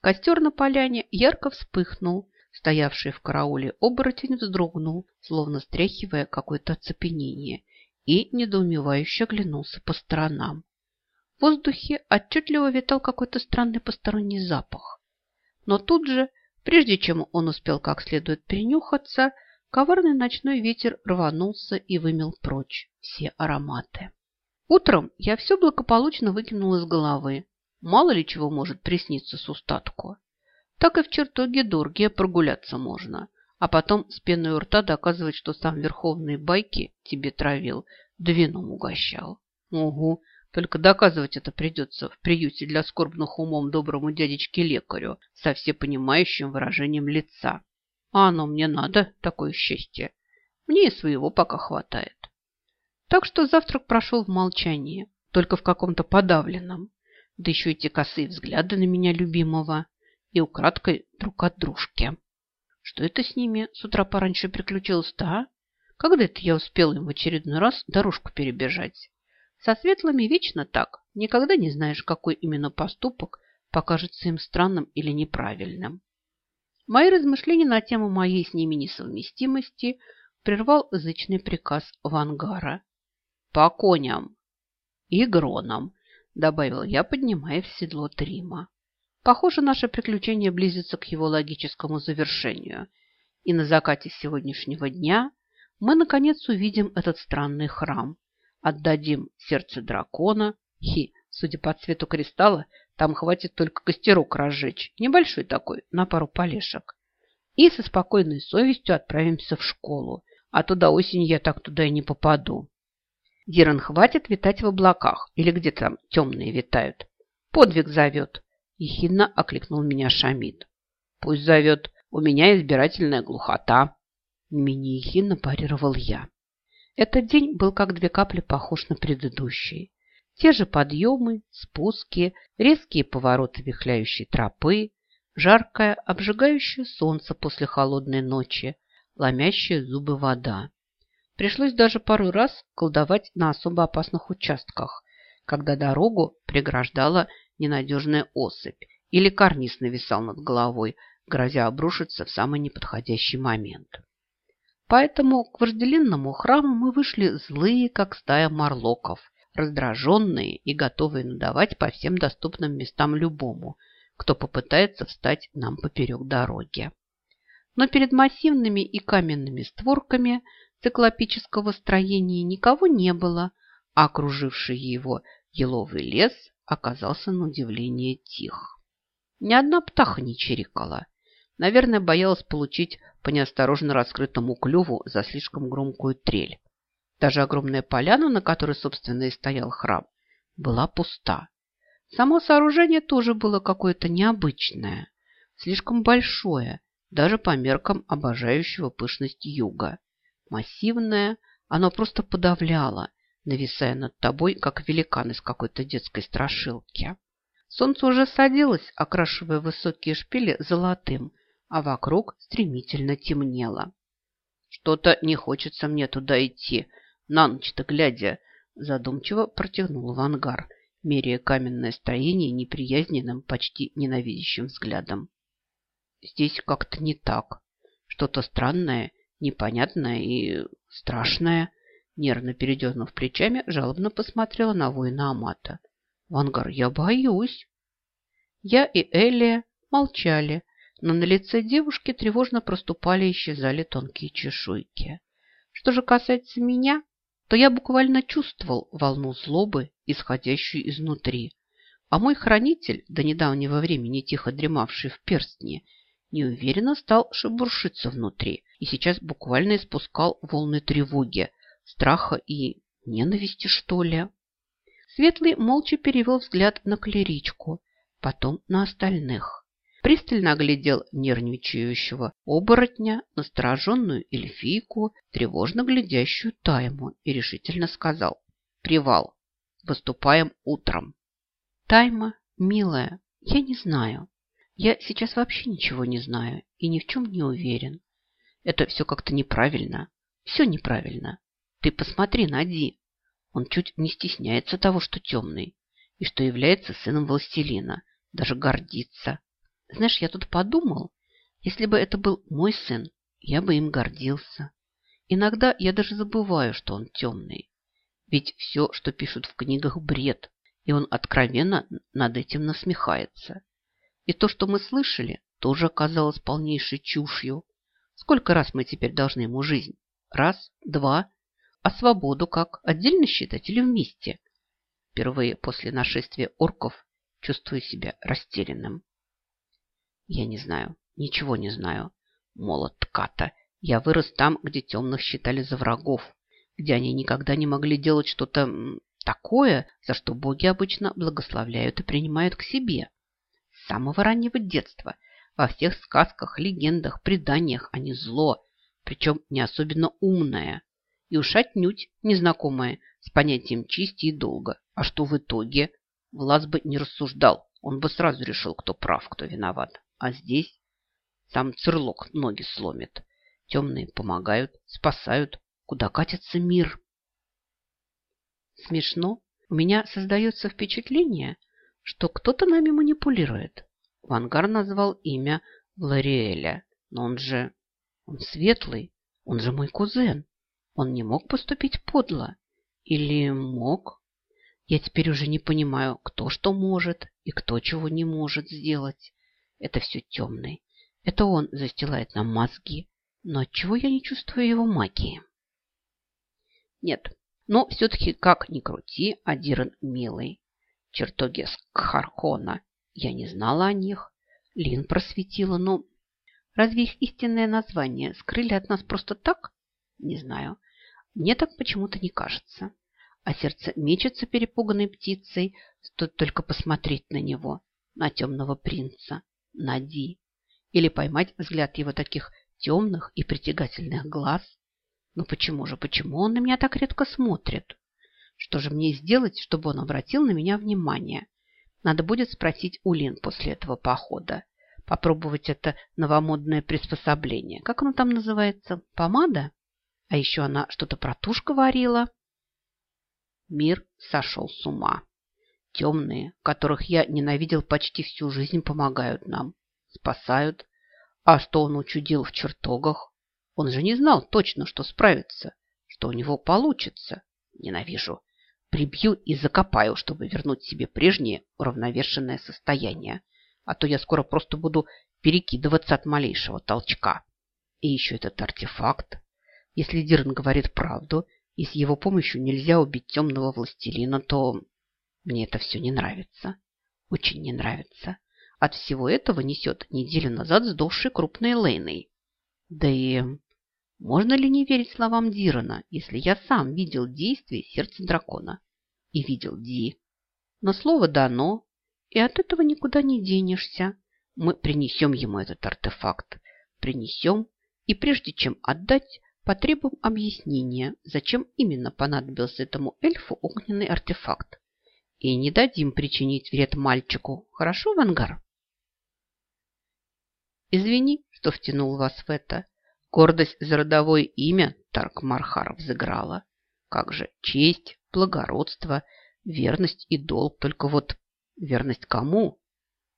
Костер на поляне ярко вспыхнул. Стоявший в карауле оборотень вздрогнул, словно стряхивая какое-то оцепенение, и недоумевающе оглянулся по сторонам. В воздухе отчетливо витал какой-то странный посторонний запах. Но тут же, прежде чем он успел как следует принюхаться, коварный ночной ветер рванулся и вымел прочь все ароматы. Утром я все благополучно выкинул из головы, Мало ли чего может присниться с устатку. Так и в чертоге Доргия прогуляться можно, а потом с пеной у рта доказывать, что сам верховные байки тебе травил, да вином угощал. Угу, только доказывать это придется в приюте для скорбных умом доброму дядечке-лекарю со всепонимающим выражением лица. А оно мне надо, такое счастье. Мне и своего пока хватает. Так что завтрак прошел в молчании, только в каком-то подавленном да еще эти косые взгляды на меня любимого и украдкой друг от дружки. Что это с ними с утра пораньше приключилось-то, а? Когда это я успел им в очередной раз дорожку перебежать? Со светлыми вечно так. Никогда не знаешь, какой именно поступок покажется им странным или неправильным. Мои размышления на тему моей с ними несовместимости прервал язычный приказ Вангара. «По коням и гронам добавил я, поднимая в седло Трима. Похоже, наше приключение близится к его логическому завершению. И на закате сегодняшнего дня мы, наконец, увидим этот странный храм. Отдадим сердце дракона. Хи, судя по цвету кристалла, там хватит только костерок разжечь. Небольшой такой, на пару полешек. И со спокойной совестью отправимся в школу. А туда осенью я так туда и не попаду. Диран, хватит витать в облаках, или где там темные витают. Подвиг зовет. Ехидно окликнул меня Шамид. Пусть зовет. У меня избирательная глухота. Менее ехидно парировал я. Этот день был как две капли похож на предыдущий. Те же подъемы, спуски, резкие повороты вихляющей тропы, жаркое, обжигающее солнце после холодной ночи, ломящая зубы вода. Пришлось даже пару раз колдовать на особо опасных участках, когда дорогу преграждала ненадежная особь или карниз нависал над головой, грозя обрушиться в самый неподходящий момент. Поэтому к вожделенному храму мы вышли злые, как стая морлоков, раздраженные и готовые надавать по всем доступным местам любому, кто попытается встать нам поперек дороги. Но перед массивными и каменными створками циклопического строения никого не было, а окруживший его еловый лес оказался на удивление тих. Ни одна птаха не чирикала. Наверное, боялась получить по неосторожно раскрытому клюву за слишком громкую трель. Даже огромная поляна, на которой, собственно, и стоял храм, была пуста. Само сооружение тоже было какое-то необычное, слишком большое, даже по меркам обожающего пышность юга. Массивное, оно просто подавляло, нависая над тобой, как великан из какой-то детской страшилки. Солнце уже садилось, окрашивая высокие шпили золотым, а вокруг стремительно темнело. «Что-то не хочется мне туда идти, на ночь-то глядя», задумчиво протянул в ангар, меряя каменное строение неприязненным, почти ненавидящим взглядом. «Здесь как-то не так. Что-то странное непонятное и страшное. Нервно передернув плечами, жалобно посмотрела на воина Амата. «Вангар, я боюсь!» Я и Элия молчали, но на лице девушки тревожно проступали и исчезали тонкие чешуйки. Что же касается меня, то я буквально чувствовал волну злобы, исходящую изнутри. А мой хранитель, до недавнего времени тихо дремавший в перстне, неуверенно стал шебуршиться внутри и сейчас буквально испускал волны тревоги, страха и ненависти, что ли. Светлый молча перевел взгляд на клеричку, потом на остальных. Пристально оглядел нервничающего оборотня, настороженную эльфийку, тревожно глядящую тайму и решительно сказал «Привал! Выступаем утром!» «Тайма, милая, я не знаю. Я сейчас вообще ничего не знаю и ни в чем не уверен. Это все как-то неправильно. Все неправильно. Ты посмотри на Ди. Он чуть не стесняется того, что темный, и что является сыном властелина. Даже гордится. Знаешь, я тут подумал, если бы это был мой сын, я бы им гордился. Иногда я даже забываю, что он темный. Ведь все, что пишут в книгах, бред, и он откровенно над этим насмехается. И то, что мы слышали, тоже оказалось полнейшей чушью. Сколько раз мы теперь должны ему жизнь? Раз, два. А свободу как? Отдельно считать или вместе? Впервые после нашествия орков чувствую себя растерянным. Я не знаю, ничего не знаю. Молот Ката. Я вырос там, где темных считали за врагов, где они никогда не могли делать что-то такое, за что боги обычно благословляют и принимают к себе. Самого раннего детства во всех сказках, легендах, преданиях они зло, причем не особенно умное, и уж отнюдь незнакомое с понятием чести и долга. А что в итоге? Влас бы не рассуждал, он бы сразу решил, кто прав, кто виноват. А здесь сам цирлок ноги сломит. Темные помогают, спасают. Куда катится мир? Смешно. У меня создается впечатление, что кто-то нами манипулирует. Вангар назвал имя Лариэля, но он же... Он светлый, он же мой кузен. Он не мог поступить подло. Или мог? Я теперь уже не понимаю, кто что может и кто чего не может сделать. Это все темный. Это он застилает нам мозги. Но отчего я не чувствую его магии? Нет, но все-таки, как ни крути, Адиран милый. Чертоги Скхархона. Я не знала о них. Лин просветила, но... Разве их истинное название скрыли от нас просто так? Не знаю. Мне так почему-то не кажется. А сердце мечется перепуганной птицей, стоит только посмотреть на него, на темного принца, на Ди. Или поймать взгляд его таких темных и притягательных глаз. Но почему же, почему он на меня так редко смотрит? Что же мне сделать, чтобы он обратил на меня внимание? Надо будет спросить у Лин после этого похода. Попробовать это новомодное приспособление. Как оно там называется? Помада? А еще она что-то про тушь говорила. Мир сошел с ума. Темные, которых я ненавидел почти всю жизнь, помогают нам. Спасают. А что он учудил в чертогах? Он же не знал точно, что справится, что у него получится. Ненавижу. Прибью и закопаю, чтобы вернуть себе прежнее уравновешенное состояние. А то я скоро просто буду перекидываться от малейшего толчка. И еще этот артефакт. Если Дирн говорит правду, и с его помощью нельзя убить темного властелина, то мне это все не нравится. Очень не нравится. От всего этого несет неделю назад сдохший крупной Лейной. Да и можно ли не верить словам Дирана, если я сам видел действие сердца дракона? И видел Ди. Но слово дано, и от этого никуда не денешься. Мы принесем ему этот артефакт. Принесем, и прежде чем отдать, потребуем объяснения, зачем именно понадобился этому эльфу огненный артефакт. И не дадим причинить вред мальчику. Хорошо, Вангар? Извини, что втянул вас в это. Гордость за родовое имя Таркмархар взыграла. Как же честь, благородство, верность и долг. Только вот верность кому?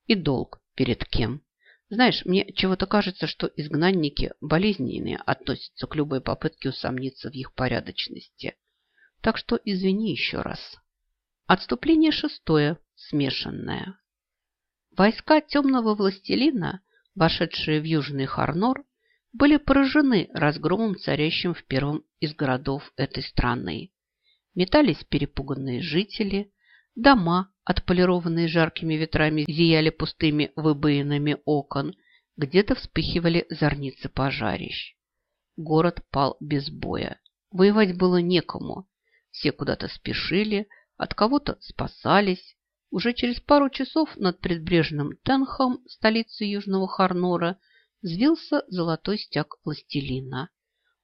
И долг перед кем? Знаешь, мне чего-то кажется, что изгнанники болезненные относятся к любой попытке усомниться в их порядочности. Так что извини еще раз. Отступление шестое, смешанное. Войска темного властелина вошедшие в Южный Харнор, были поражены разгромом, царящим в первом из городов этой страны. Метались перепуганные жители, дома, отполированные жаркими ветрами, зияли пустыми выбоинами окон, где-то вспыхивали зорницы пожарищ. Город пал без боя. Воевать было некому. Все куда-то спешили, от кого-то спасались, уже через пару часов над предбрежным Тенхом, столицей Южного Харнора, взвился золотой стяг властелина.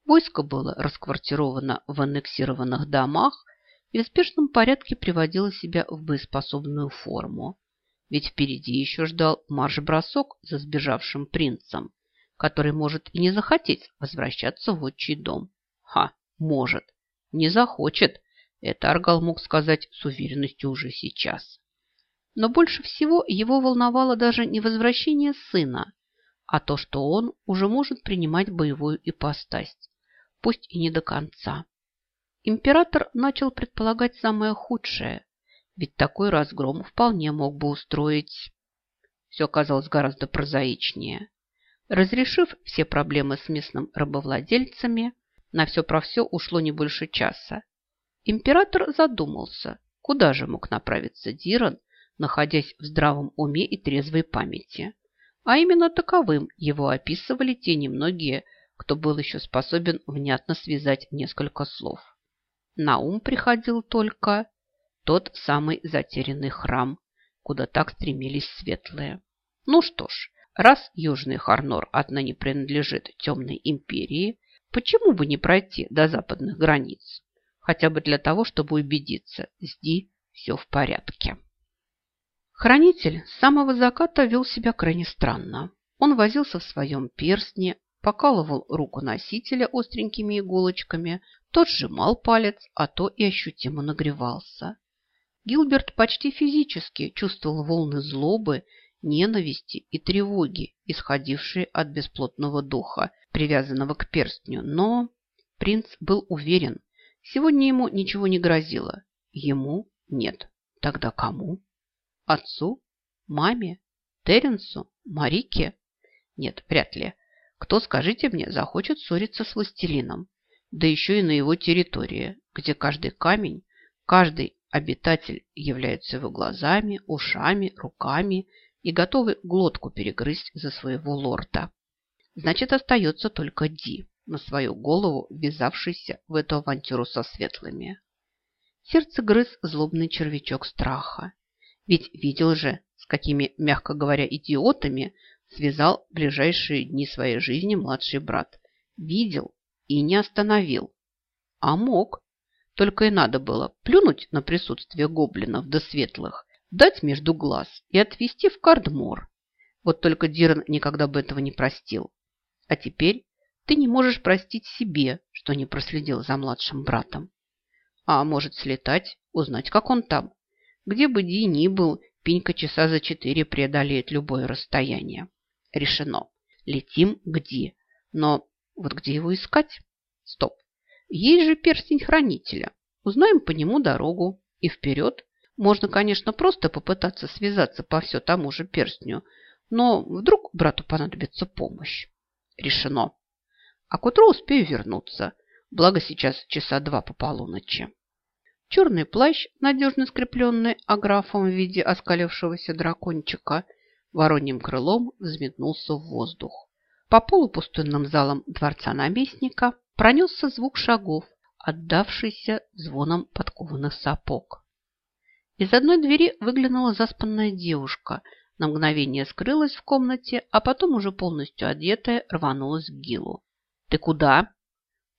Войско было расквартировано в аннексированных домах и в спешном порядке приводило себя в боеспособную форму. Ведь впереди еще ждал марш-бросок за сбежавшим принцем, который может и не захотеть возвращаться в отчий дом. Ха, может, не захочет. Это Аргал мог сказать с уверенностью уже сейчас. Но больше всего его волновало даже не возвращение сына, а то, что он уже может принимать боевую ипостась, пусть и не до конца. Император начал предполагать самое худшее, ведь такой разгром вполне мог бы устроить. Все оказалось гораздо прозаичнее. Разрешив все проблемы с местным рабовладельцами, на все про все ушло не больше часа. Император задумался, куда же мог направиться Диран, находясь в здравом уме и трезвой памяти. А именно таковым его описывали те немногие, кто был еще способен внятно связать несколько слов. На ум приходил только тот самый затерянный храм, куда так стремились светлые. Ну что ж, раз Южный Харнор отныне принадлежит Темной Империи, почему бы не пройти до западных границ? Хотя бы для того, чтобы убедиться, с Ди все в порядке. Хранитель с самого заката вел себя крайне странно. Он возился в своем перстне, покалывал руку носителя остренькими иголочками, тот сжимал палец, а то и ощутимо нагревался. Гилберт почти физически чувствовал волны злобы, ненависти и тревоги, исходившие от бесплотного духа, привязанного к перстню. Но принц был уверен, сегодня ему ничего не грозило. Ему нет. Тогда кому? Отцу? Маме? Теренсу? Марике? Нет, вряд ли. Кто, скажите мне, захочет ссориться с властелином? Да еще и на его территории, где каждый камень, каждый обитатель является его глазами, ушами, руками и готовы глотку перегрызть за своего лорда. Значит, остается только Ди, на свою голову ввязавшийся в эту авантюру со светлыми. Сердце грыз злобный червячок страха. Ведь видел же, с какими, мягко говоря, идиотами связал ближайшие дни своей жизни младший брат. Видел и не остановил. А мог. Только и надо было плюнуть на присутствие гоблинов до светлых, дать между глаз и отвести в Кардмор. Вот только Диран никогда бы этого не простил. А теперь ты не можешь простить себе, что не проследил за младшим братом. А может слетать, узнать, как он там. Где бы Ди ни был, Пенька часа за четыре преодолеет любое расстояние. Решено. Летим где? Но вот где его искать? Стоп. Есть же перстень хранителя. Узнаем по нему дорогу. И вперед. Можно, конечно, просто попытаться связаться по все тому же перстню. Но вдруг брату понадобится помощь. Решено. А к утру успею вернуться. Благо сейчас часа два по полуночи. Черный плащ, надежно скрепленный аграфом в виде оскалившегося дракончика, вороньим крылом взметнулся в воздух. По полупустынным залам дворца наместника пронесся звук шагов, отдавшийся звоном подкованных сапог. Из одной двери выглянула заспанная девушка, на мгновение скрылась в комнате, а потом уже полностью одетая рванулась к Гилу. «Ты куда?»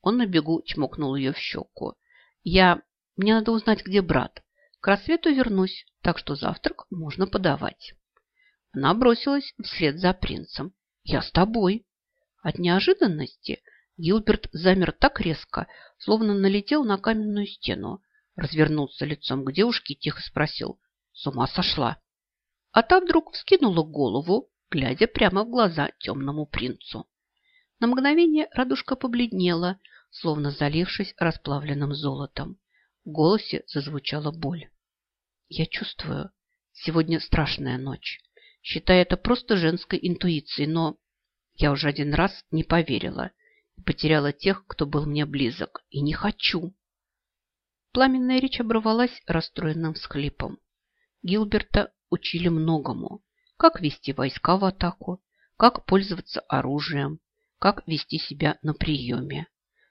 Он на бегу чмокнул ее в щеку. «Я мне надо узнать, где брат. К рассвету вернусь, так что завтрак можно подавать. Она бросилась вслед за принцем. Я с тобой. От неожиданности Гилберт замер так резко, словно налетел на каменную стену. Развернулся лицом к девушке и тихо спросил. С ума сошла. А та вдруг вскинула голову, глядя прямо в глаза темному принцу. На мгновение радужка побледнела, словно залившись расплавленным золотом. В голосе зазвучала боль. Я чувствую, сегодня страшная ночь. Считаю это просто женской интуицией, но я уже один раз не поверила и потеряла тех, кто был мне близок, и не хочу. Пламенная речь оборвалась расстроенным всхлипом. Гилберта учили многому. Как вести войска в атаку, как пользоваться оружием, как вести себя на приеме.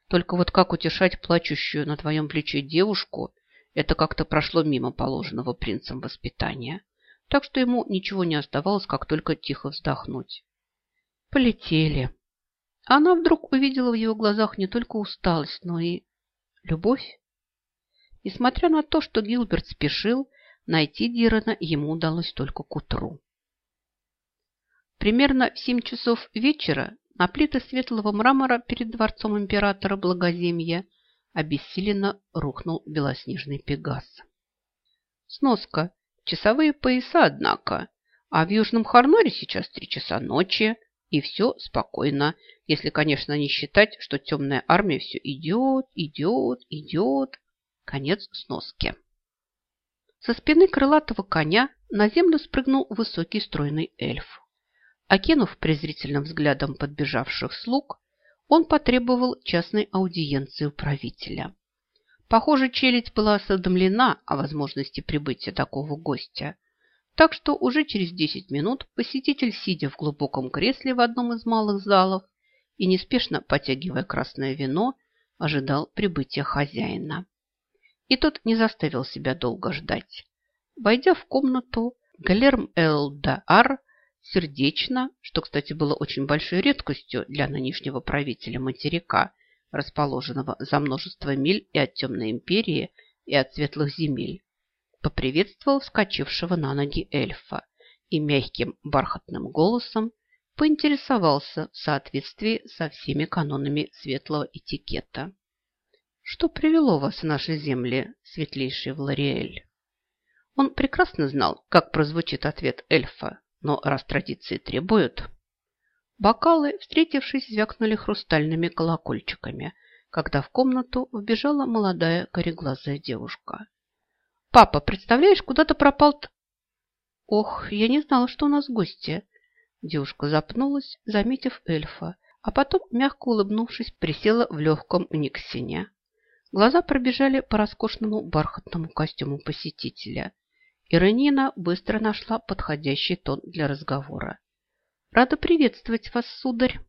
Только вот как утешать плачущую на твоем плече девушку, это как-то прошло мимо положенного принцем воспитания. Так что ему ничего не оставалось, как только тихо вздохнуть. Полетели. Она вдруг увидела в его глазах не только усталость, но и любовь. Несмотря на то, что Гилберт спешил, найти Дирана ему удалось только к утру. Примерно в семь часов вечера на плиты светлого мрамора перед дворцом императора Благоземья обессиленно рухнул белоснежный пегас. Сноска. Часовые пояса, однако. А в Южном Харнаре сейчас три часа ночи, и все спокойно, если, конечно, не считать, что темная армия все идет, идет, идет. Конец сноски. Со спины крылатого коня на землю спрыгнул высокий стройный эльф. Окинув презрительным взглядом подбежавших слуг, он потребовал частной аудиенции у правителя. Похоже, челядь была осведомлена о возможности прибытия такого гостя, так что уже через 10 минут посетитель, сидя в глубоком кресле в одном из малых залов и неспешно потягивая красное вино, ожидал прибытия хозяина. И тот не заставил себя долго ждать. Войдя в комнату, Галерм Эл-Даар сердечно, что, кстати, было очень большой редкостью для нынешнего правителя материка, расположенного за множество миль и от темной империи, и от светлых земель, поприветствовал вскочившего на ноги эльфа и мягким бархатным голосом поинтересовался в соответствии со всеми канонами светлого этикета. «Что привело вас в наши земли, светлейший Влариэль?» Он прекрасно знал, как прозвучит ответ эльфа, но раз традиции требуют... Бокалы, встретившись, звякнули хрустальными колокольчиками, когда в комнату вбежала молодая кореглазая девушка. «Папа, представляешь, куда-то пропал...» «Ох, я не знала, что у нас гости!» Девушка запнулась, заметив эльфа, а потом, мягко улыбнувшись, присела в легком никсине. Глаза пробежали по роскошному бархатному костюму посетителя. Иронина быстро нашла подходящий тон для разговора. «Рада приветствовать вас, сударь!»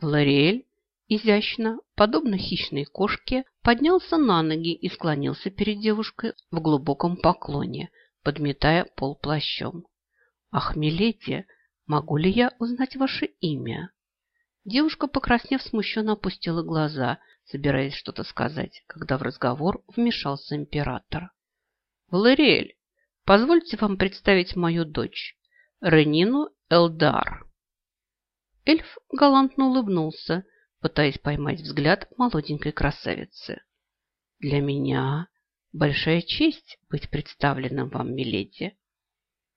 Влариэль изящно, подобно хищной кошке, поднялся на ноги и склонился перед девушкой в глубоком поклоне, подметая пол плащом. «Ах, миледи, могу ли я узнать ваше имя?» Девушка, покраснев, смущенно опустила глаза, собираясь что-то сказать, когда в разговор вмешался император. «Валериэль, позвольте вам представить мою дочь, Ренину Элдар». Эльф галантно улыбнулся, пытаясь поймать взгляд молоденькой красавицы. «Для меня большая честь быть представленным вам, миледи».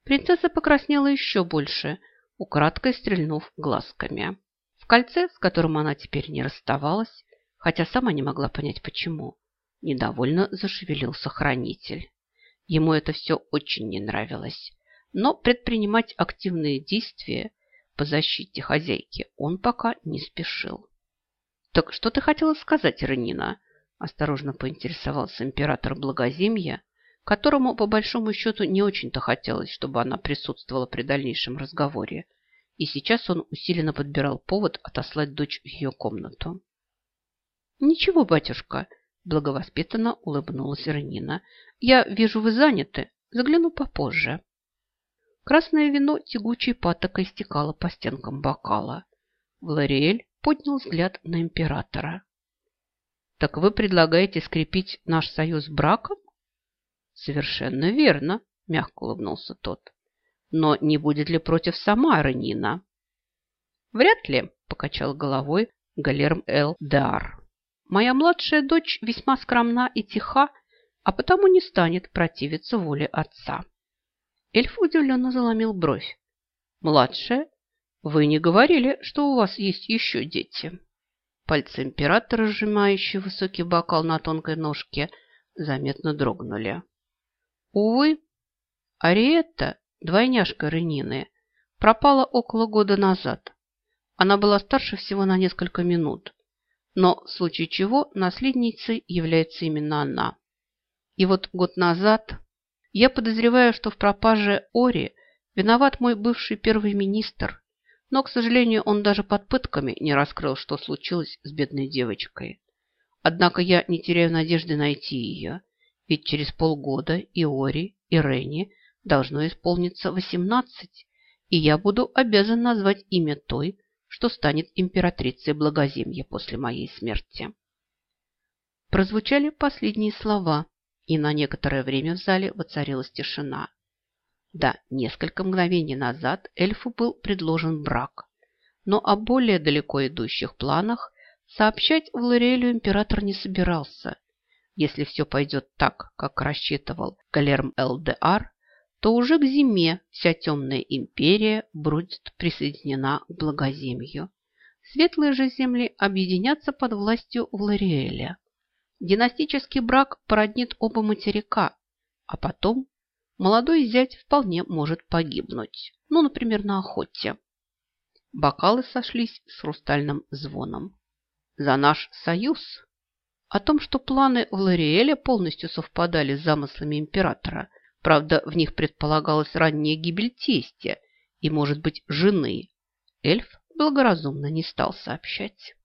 Принцесса покраснела еще больше, украдкой стрельнув глазками. В кольце, с которым она теперь не расставалась, хотя сама не могла понять, почему, недовольно зашевелился хранитель. Ему это все очень не нравилось, но предпринимать активные действия по защите хозяйки он пока не спешил. «Так что ты хотела сказать, Иронина?» осторожно поинтересовался император Благоземья, которому, по большому счету, не очень-то хотелось, чтобы она присутствовала при дальнейшем разговоре, и сейчас он усиленно подбирал повод отослать дочь в ее комнату. «Ничего, батюшка», – благовоспитанно улыбнулась Иронина. «Я вижу, вы заняты. Загляну попозже». Красное вино тягучей патокой стекало по стенкам бокала. Влариэль поднял взгляд на императора. «Так вы предлагаете скрепить наш союз браком?» «Совершенно верно», – мягко улыбнулся тот. «Но не будет ли против сама Ранина?» «Вряд ли», – покачал головой Галерм Эл Дар. «Моя младшая дочь весьма скромна и тиха, а потому не станет противиться воле отца». Эльф удивленно заломил бровь. «Младшая? Вы не говорили, что у вас есть еще дети?» Пальцы императора, сжимающие высокий бокал на тонкой ножке, заметно дрогнули. Увы, Ариетта, двойняшка Ренины, пропала около года назад. Она была старше всего на несколько минут, но в случае чего наследницей является именно она. И вот год назад я подозреваю, что в пропаже Ори виноват мой бывший первый министр, но, к сожалению, он даже под пытками не раскрыл, что случилось с бедной девочкой. Однако я не теряю надежды найти ее, ведь через полгода и Ори, и Ренни должно исполниться восемнадцать, и я буду обязан назвать имя той, что станет императрицей Благоземья после моей смерти. Прозвучали последние слова, и на некоторое время в зале воцарилась тишина. Да, несколько мгновений назад эльфу был предложен брак, но о более далеко идущих планах сообщать Влариэлю император не собирался. Если все пойдет так, как рассчитывал Галерм ЛДР, то уже к зиме вся темная империя будет присоединена к благоземью. Светлые же земли объединятся под властью Влариэля. Династический брак породнит оба материка, а потом молодой зять вполне может погибнуть. Ну, например, на охоте. Бокалы сошлись с хрустальным звоном. За наш союз! О том, что планы Влариэля полностью совпадали с замыслами императора, правда, в них предполагалась ранняя гибель тестя и, может быть, жены, эльф благоразумно не стал сообщать.